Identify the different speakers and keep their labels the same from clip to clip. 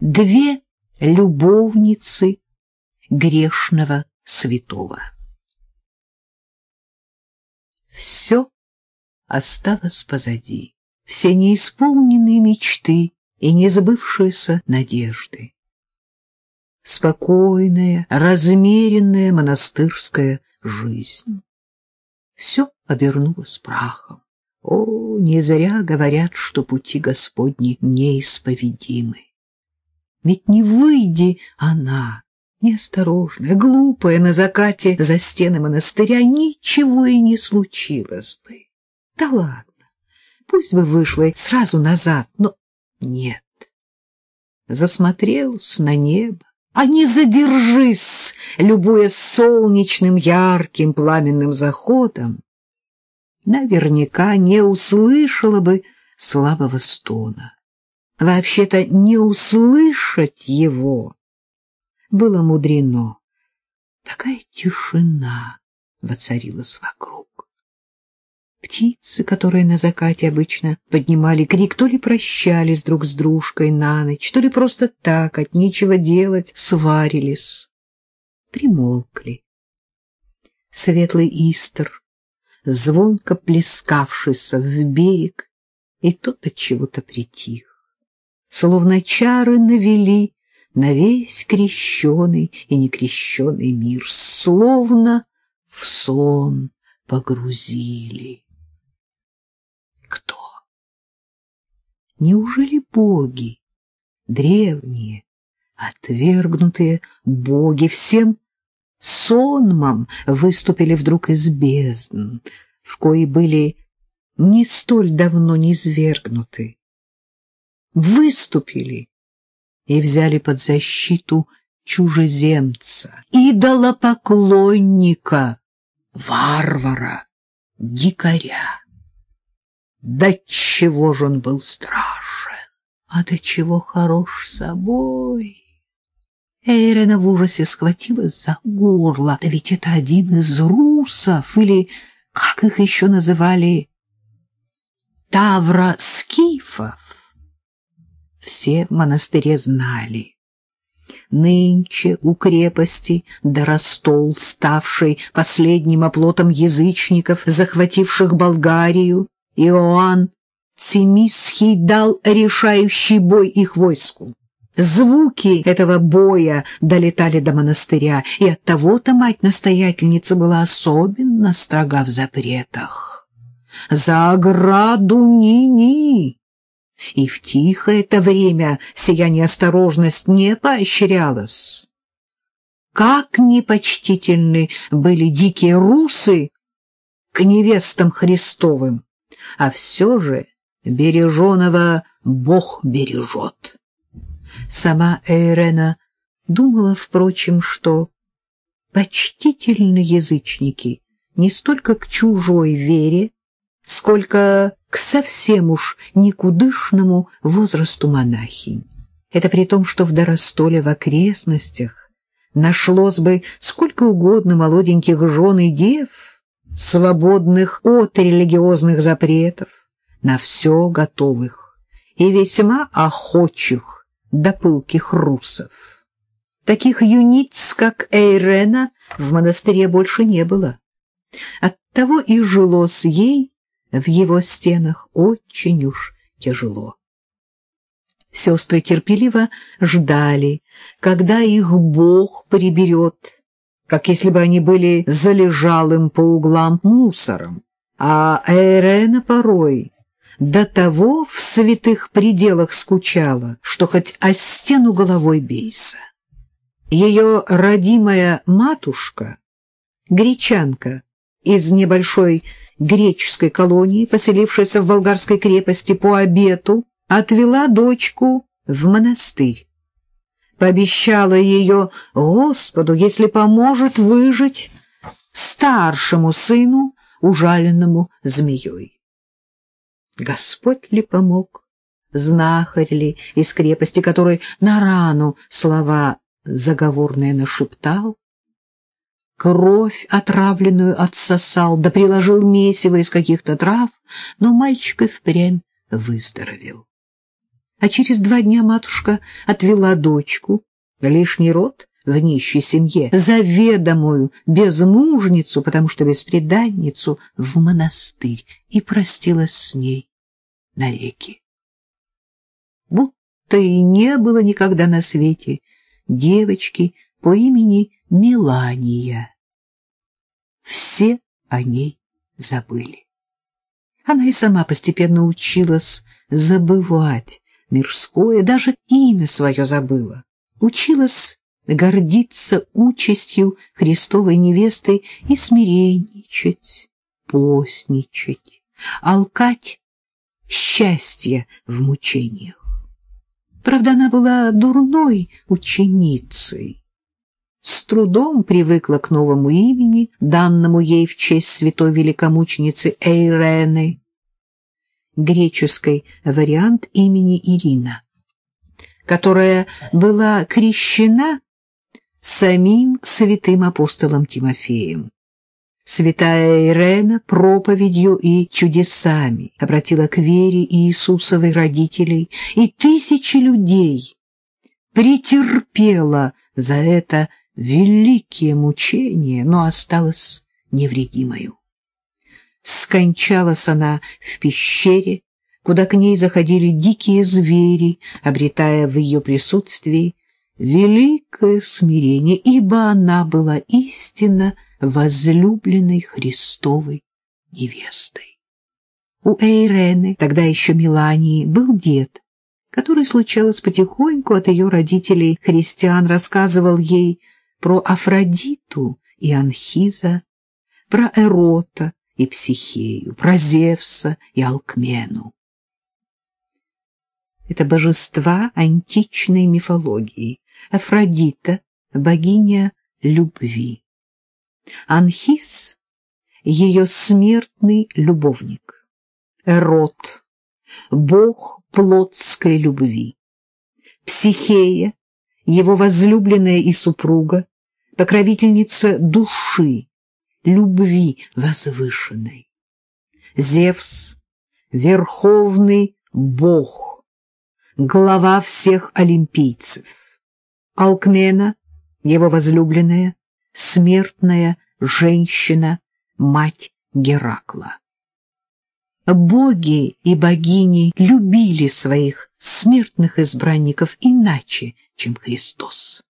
Speaker 1: две любовницы грешного святого. Все осталось позади, все неисполненные мечты и незабывшиеся надежды. Спокойная, размеренная монастырская жизнь. Все обернулось прахом. О, не зря говорят, что пути Господни неисповедимы. Ведь не выйди она, неосторожная, глупая, на закате за стены монастыря, ничего и не случилось бы. Да ладно, пусть бы вышла сразу назад, но нет. Засмотрелся на небо, а не задержись, любуя солнечным ярким пламенным заходом, наверняка не услышала бы слабого стона. Вообще-то не услышать его было мудрено. Такая тишина воцарилась вокруг. Птицы, которые на закате обычно поднимали крик, то ли прощались друг с дружкой на ночь, то ли просто так, от нечего делать, сварились, примолкли. Светлый истер, звонко плескавшийся в берег, и тот от чего-то притих. Словно чары навели на весь крещеный и некрещеный мир, словно в сон погрузили. Кто? Неужели боги, древние, отвергнутые боги, всем сонмом выступили вдруг из бездн, в кои были не столь давно низвергнуты? Выступили и взяли под защиту чужеземца, идолопоклонника, варвара, дикаря. До чего же он был страшен, а до чего хорош собой. Эйрена в ужасе схватилась за горло. Да ведь это один из русов, или, как их еще называли, тавра-скифов. Все в монастыре знали. Нынче у крепости Доростол, ставший последним оплотом язычников, захвативших Болгарию, Иоанн Цимисхий дал решающий бой их войску. Звуки этого боя долетали до монастыря, и оттого-то мать-настоятельница была особенно строга в запретах. «За ограду ни-ни!» И в тихое это время сия неосторожность не поощрялась. Как непочтительны были дикие русы к невестам Христовым! а все же береженого Бог бережет. Сама Эйрена думала, впрочем, что почтительны язычники не столько к чужой вере, сколько к совсем уж никудышному возрасту монахинь. Это при том, что в Доростоле в окрестностях нашлось бы сколько угодно молоденьких жен и дев, свободных от религиозных запретов, на все готовых и весьма охочих до пылких русов. Таких юниц, как Эйрена, в монастыре больше не было. Оттого и жилось ей в его стенах очень уж тяжело. Сестры терпеливо ждали, когда их Бог приберет как если бы они были залежалым по углам мусором. А Эрена порой до того в святых пределах скучала, что хоть о стену головой бейся. Ее родимая матушка, гречанка из небольшой греческой колонии, поселившаяся в болгарской крепости по обету, отвела дочку в монастырь. Пообещала ее Господу, если поможет выжить старшему сыну, ужаленному змеей. Господь ли помог, знахарь ли из крепости, который на рану слова заговорные нашептал, кровь отравленную отсосал, да приложил месиво из каких-то трав, но мальчик и впрямь выздоровел. а через два дня матушка отвела дочку, лишний род в нищей семье, заведомую безмужницу, потому что беспреданницу, в монастырь и простилась с ней навеки. Будто и не было никогда на свете девочки по имени Мелания. Все о ней забыли. Она и сама постепенно училась забывать мирское, даже имя свое забыла. Училась гордиться участью Христовой невесты и смиренничать, постничать, алкать счастье в мучениях. Правда, она была дурной ученицей. С трудом привыкла к новому имени, данному ей в честь святой великомученицы Эйрены, греческий вариант имени Ирина, которая была крещена самим святым апостолом Тимофеем. Святая Ирена проповедью и чудесами обратила к вере Иисусовой родителей, и тысячи людей претерпела за это великие мучения, но осталась невредимою. Скончалась она в пещере, куда к ней заходили дикие звери, обретая в ее присутствии великое смирение, ибо она была истинно возлюбленной Христовой невестой. У Эйрены, тогда еще Милании, был дед, который, случалось потихоньку от ее родителей христиан, рассказывал ей про Афродиту и Анхиза, про Эрота и Психею, про Зевса и Алкмену. Это божества античной мифологии. Афродита — богиня любви. Анхис — ее смертный любовник. Эрот — бог плотской любви. Психея — его возлюбленная и супруга, покровительница души, любви возвышенной. Зевс — верховный бог, глава всех олимпийцев. Алкмена — его возлюбленная, смертная женщина, мать Геракла. Боги и богини любили своих смертных избранников иначе, чем Христос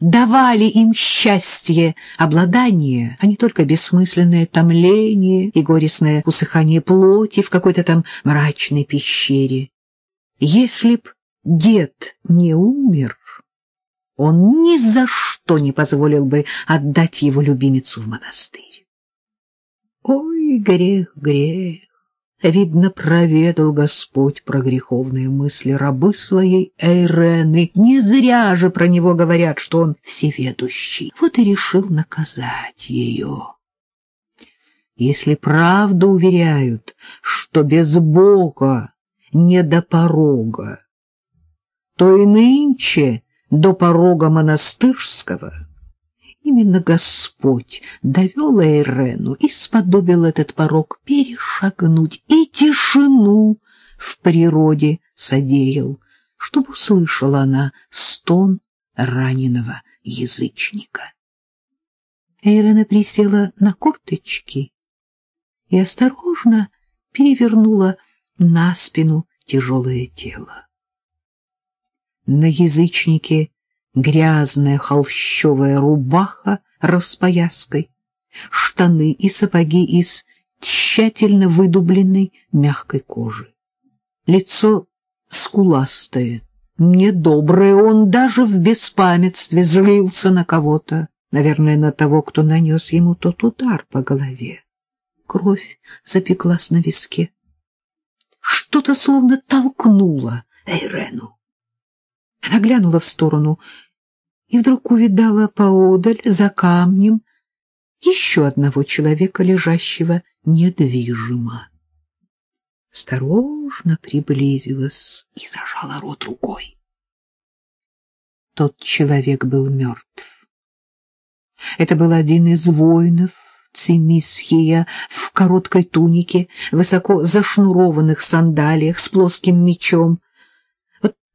Speaker 1: давали им счастье, обладание, а не только бессмысленное томление и горестное усыхание плоти в какой-то там мрачной пещере. Если б дед не умер, он ни за что не позволил бы отдать его любимицу в монастырь. Ой, грех, грех! Видно, проведал Господь про греховные мысли рабы своей Эйрены. Не зря же про него говорят, что он всеведущий. Вот и решил наказать ее. Если правду уверяют, что без Бога не до порога, то и нынче до порога монастырского Именно Господь довел Эйрену и сподобил этот порог перешагнуть, и тишину в природе содеял, чтобы услышала она стон раненого язычника. Эйрена присела на корточки и осторожно перевернула на спину тяжелое тело. На язычнике грязная холщовая рубаха распояской, штаны и сапоги из тщательно выдубленной мягкой кожи. Лицо скуластое, недоброе, он даже в беспамятстве злился на кого-то, наверное, на того, кто нанес ему тот удар по голове. Кровь запеклась на виске. Что-то словно толкнуло Эйрену. Она глянула в сторону и вдруг увидала поодаль, за камнем, еще одного человека, лежащего недвижимо. Осторожно приблизилась и зажала рот рукой. Тот человек был мертв. Это был один из воинов Цимисхия в короткой тунике, высоко зашнурованных сандалиях с плоским мечом,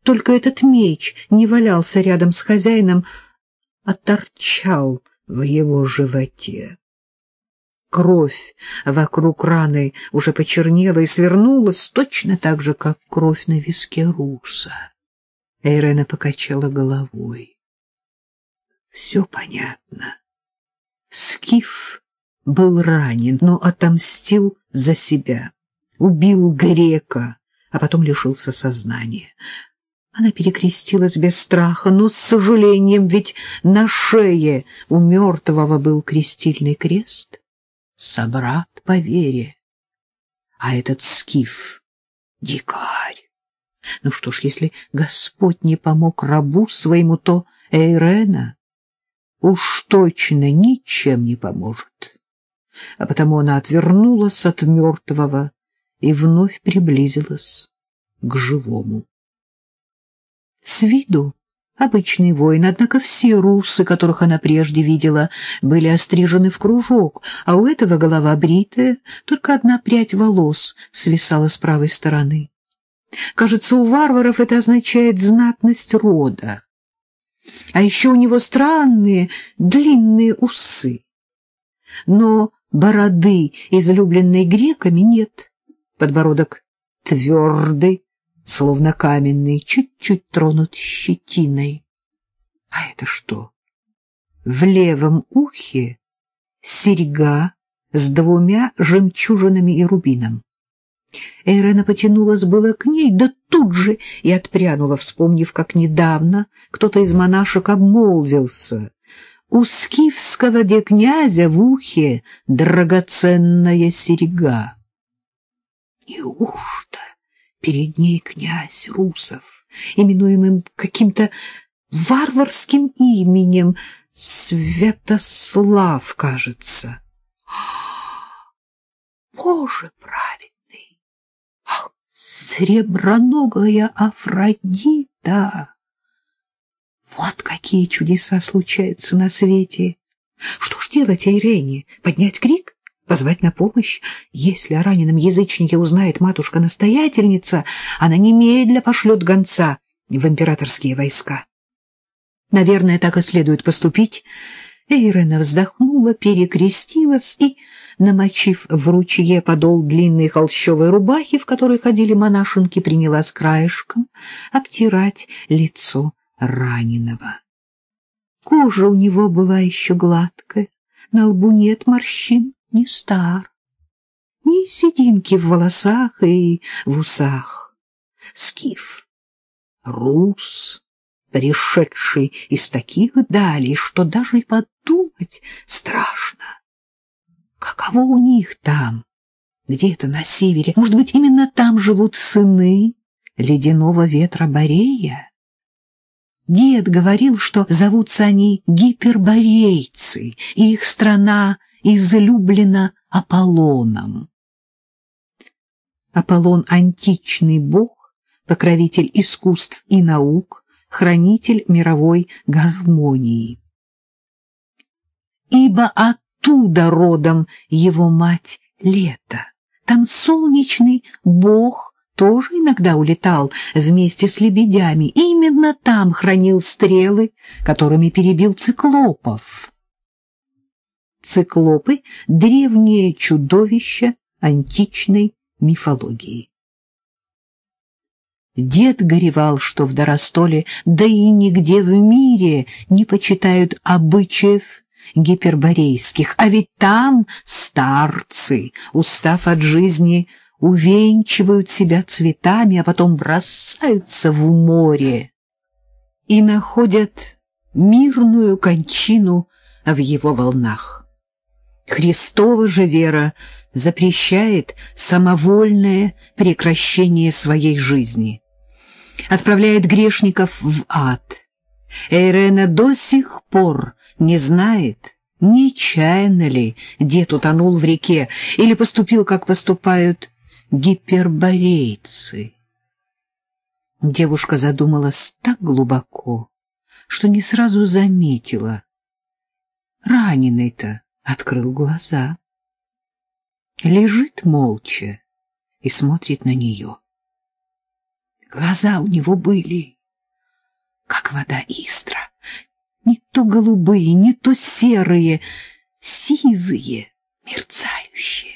Speaker 1: только этот меч не валялся рядом с хозяином, а торчал в его животе. Кровь вокруг раны уже почернела и свернулась точно так же, как кровь на виске Руса. Эйрена покачала головой. Все понятно. Скиф был ранен, но отомстил за себя. Убил грека, а потом лишился сознания. Она перекрестилась без страха, но с сожалением, ведь на шее у мертвого был крестильный крест собрат по вере. А этот скиф — дикарь. Ну что ж, если Господь не помог рабу своему, то Эйрена уж точно ничем не поможет. А потому она отвернулась от мертвого и вновь приблизилась к живому. С виду обычный воин, однако все русы, которых она прежде видела, были острижены в кружок, а у этого голова бритая, только одна прядь волос свисала с правой стороны. Кажется, у варваров это означает знатность рода. А еще у него странные длинные усы. Но бороды, излюбленной греками, нет. Подбородок твердый, словно каменный, чуть-чуть тронут щетиной. А это что? В левом ухе серьга с двумя жемчужинами и рубином. Эйрена потянулась было к ней, да тут же и отпрянула, вспомнив, как недавно кто-то из монашек обмолвился. У скифского де князя в ухе драгоценная серьга. Неужто перед ней князь Русов, именуемым каким-то варварским именем, Святослав, кажется. Боже праведный! Ах, среброногая Афродита! Вот какие чудеса случаются на свете! Что ж делать Айрене? Поднять крик? Позвать на помощь. Если о раненом язычнике узнает матушка-настоятельница, она немедля пошлет гонца в императорские войска. Наверное, так и следует поступить. Эйрена вздохнула, перекрестилась и, намочив в ручье подол длинной холщовой рубахи, в которой ходили монашенки, принялась краешком обтирать лицо раненого. Кожа у него была еще гладкая, на лбу нет морщин не стар, ни сединки в волосах и в усах. Скиф, рус, пришедший из таких далей, что даже и подумать страшно. Каково у них там, где-то на севере? Может быть, именно там живут сыны ледяного ветра Борея? Дед говорил, что зовутся они гиперборейцы, и их страна излюблена Аполлоном. Аполлон — античный бог, покровитель искусств и наук, хранитель мировой гармонии. Ибо оттуда родом его мать Лето. Там солнечный бог тоже иногда улетал вместе с лебедями. Именно там хранил стрелы, которыми перебил циклопов. Циклопы — древнее чудовище античной мифологии. Дед горевал, что в Доростоле, да и нигде в мире не почитают обычаев гиперборейских, а ведь там старцы, устав от жизни, увенчивают себя цветами, а потом бросаются в море и находят мирную кончину в его волнах. Христова же вера запрещает самовольное прекращение своей жизни, отправляет грешников в ад. Эйрена до сих пор не знает, нечаянно ли дед утонул в реке или поступил, как поступают гиперборейцы. Девушка задумалась так глубоко, что не сразу заметила. Раненый-то открыл глаза. Лежит молча и смотрит на нее. Глаза у него были, как вода истра, не то голубые, не то серые, сизые, мерцающие.